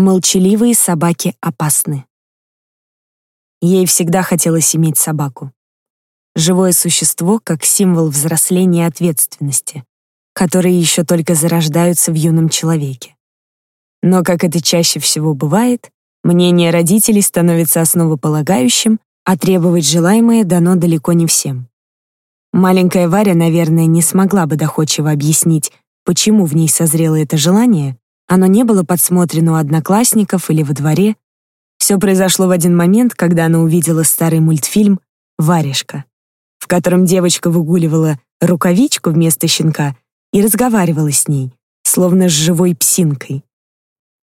Молчаливые собаки опасны. Ей всегда хотелось иметь собаку. Живое существо как символ взросления и ответственности, которые еще только зарождаются в юном человеке. Но, как это чаще всего бывает, мнение родителей становится основополагающим, а требовать желаемое дано далеко не всем. Маленькая Варя, наверное, не смогла бы доходчиво объяснить, почему в ней созрело это желание, оно не было подсмотрено у одноклассников или во дворе. Все произошло в один момент, когда она увидела старый мультфильм «Варежка», в котором девочка выгуливала рукавичку вместо щенка и разговаривала с ней, словно с живой псинкой.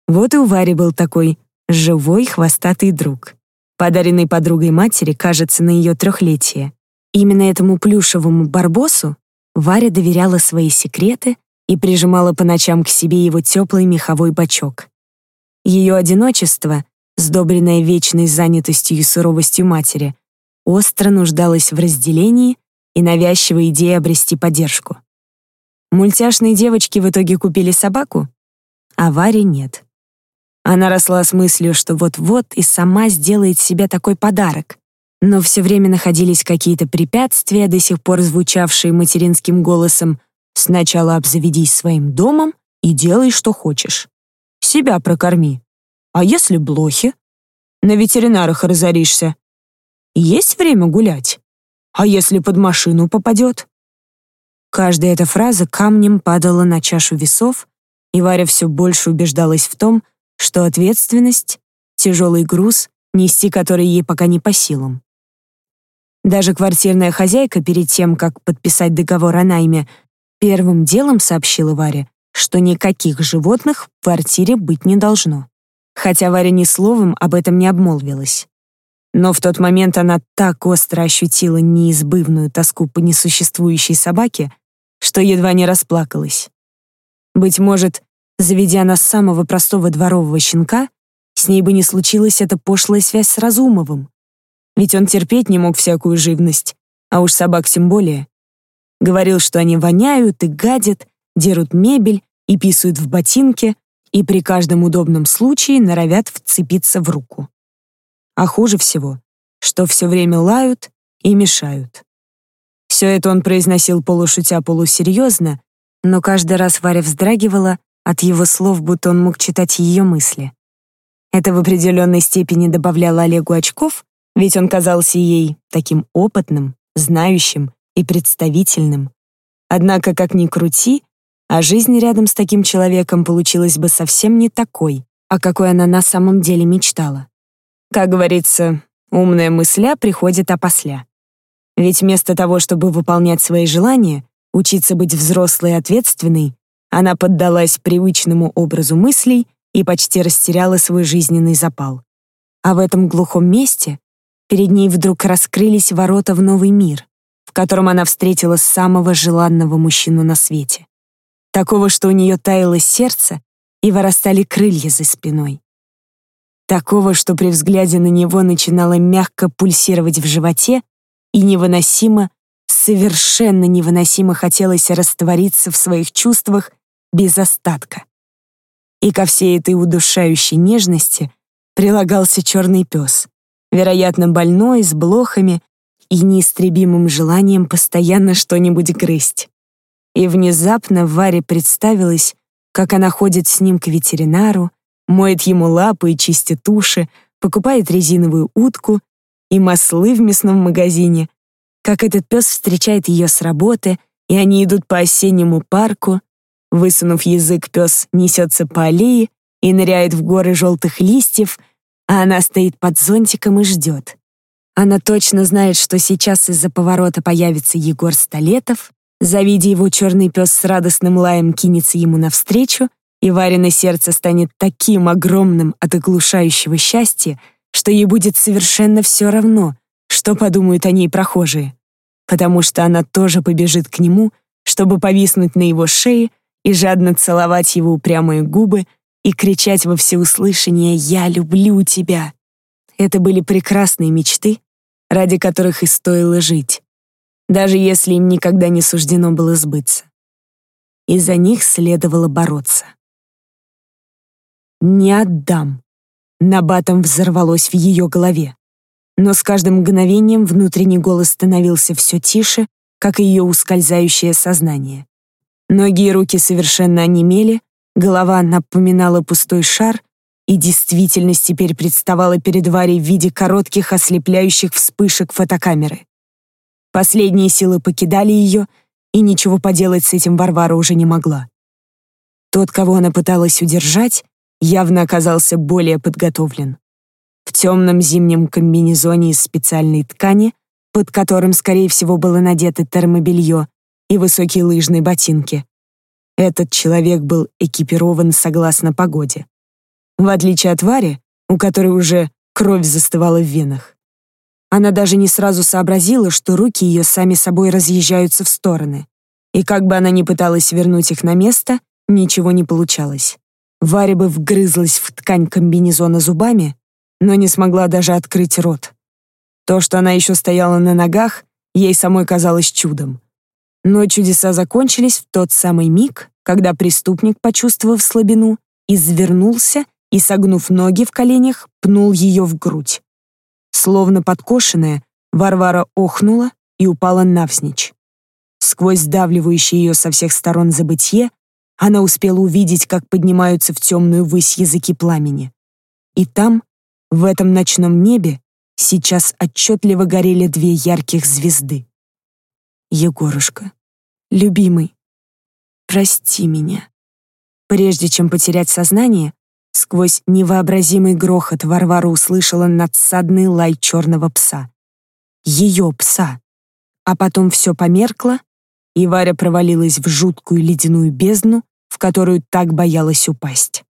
Вот и у Вари был такой живой хвостатый друг, подаренный подругой матери, кажется, на ее трехлетие. Именно этому плюшевому барбосу Варя доверяла свои секреты и прижимала по ночам к себе его теплый меховой бачок. Ее одиночество, сдобренное вечной занятостью и суровостью матери, остро нуждалось в разделении и навязчивой идее обрести поддержку. Мультяшные девочки в итоге купили собаку, а Варе нет. Она росла с мыслью, что вот-вот и сама сделает себе такой подарок. Но все время находились какие-то препятствия, до сих пор звучавшие материнским голосом Сначала обзаведись своим домом и делай, что хочешь. Себя прокорми. А если блохи? На ветеринарах разоришься. Есть время гулять? А если под машину попадет? Каждая эта фраза камнем падала на чашу весов, и Варя все больше убеждалась в том, что ответственность — тяжелый груз, нести который ей пока не по силам. Даже квартирная хозяйка перед тем, как подписать договор о найме, Первым делом сообщила Варя, что никаких животных в квартире быть не должно. Хотя Варя ни словом об этом не обмолвилась. Но в тот момент она так остро ощутила неизбывную тоску по несуществующей собаке, что едва не расплакалась. Быть может, заведя нас самого простого дворового щенка, с ней бы не случилась эта пошлая связь с Разумовым. Ведь он терпеть не мог всякую живность, а уж собак тем более. Говорил, что они воняют и гадят, дерут мебель и писают в ботинке, и при каждом удобном случае норовят вцепиться в руку. А хуже всего, что все время лают и мешают. Все это он произносил полушутя полусерьезно, но каждый раз Варя вздрагивала от его слов, будто он мог читать ее мысли. Это в определенной степени добавляло Олегу очков, ведь он казался ей таким опытным, знающим и представительным. Однако, как ни крути, а жизнь рядом с таким человеком получилась бы совсем не такой, о какой она на самом деле мечтала. Как говорится, умная мысля приходит опосля. Ведь вместо того, чтобы выполнять свои желания, учиться быть взрослой и ответственной, она поддалась привычному образу мыслей и почти растеряла свой жизненный запал. А в этом глухом месте перед ней вдруг раскрылись ворота в новый мир, котором она встретила самого желанного мужчину на свете. Такого, что у нее таяло сердце и вырастали крылья за спиной. Такого, что при взгляде на него начинало мягко пульсировать в животе и невыносимо, совершенно невыносимо хотелось раствориться в своих чувствах без остатка. И ко всей этой удушающей нежности прилагался черный пес, вероятно, больной, с блохами, и неистребимым желанием постоянно что-нибудь грызть. И внезапно Варе представилось, как она ходит с ним к ветеринару, моет ему лапы и чистит уши, покупает резиновую утку и маслы в мясном магазине, как этот пес встречает ее с работы, и они идут по осеннему парку, высунув язык, пес несется по аллее и ныряет в горы желтых листьев, а она стоит под зонтиком и ждет. Она точно знает, что сейчас из-за поворота появится Егор Столетов, завидя его черный пес с радостным лаем кинется ему навстречу, и Варина сердце станет таким огромным от оглушающего счастья, что ей будет совершенно все равно, что подумают о ней прохожие, потому что она тоже побежит к нему, чтобы повиснуть на его шее и жадно целовать его упрямые губы и кричать во всеуслышание «Я люблю тебя». Это были прекрасные мечты, ради которых и стоило жить, даже если им никогда не суждено было сбыться. И за них следовало бороться. «Не отдам!» Набатом взорвалось в ее голове. Но с каждым мгновением внутренний голос становился все тише, как ее ускользающее сознание. Ноги и руки совершенно онемели, голова напоминала пустой шар, и действительность теперь представала перед Варей в виде коротких ослепляющих вспышек фотокамеры. Последние силы покидали ее, и ничего поделать с этим Варвара уже не могла. Тот, кого она пыталась удержать, явно оказался более подготовлен. В темном зимнем комбинезоне из специальной ткани, под которым, скорее всего, было надето термобелье, и высокие лыжные ботинки. Этот человек был экипирован согласно погоде. В отличие от Вари, у которой уже кровь застывала в венах. Она даже не сразу сообразила, что руки ее сами собой разъезжаются в стороны. И как бы она ни пыталась вернуть их на место, ничего не получалось. Варя бы вгрызлась в ткань комбинезона зубами, но не смогла даже открыть рот. То, что она еще стояла на ногах, ей самой казалось чудом. Но чудеса закончились в тот самый миг, когда преступник, почувствовав слабину, извернулся и, согнув ноги в коленях, пнул ее в грудь. Словно подкошенная, Варвара охнула и упала навзничь. Сквозь сдавливающее ее со всех сторон забытье она успела увидеть, как поднимаются в темную высь языки пламени. И там, в этом ночном небе, сейчас отчетливо горели две ярких звезды. «Егорушка, любимый, прости меня». Прежде чем потерять сознание, сквозь невообразимый грохот Варвара услышала надсадный лай черного пса. Ее пса. А потом все померкло, и Варя провалилась в жуткую ледяную бездну, в которую так боялась упасть.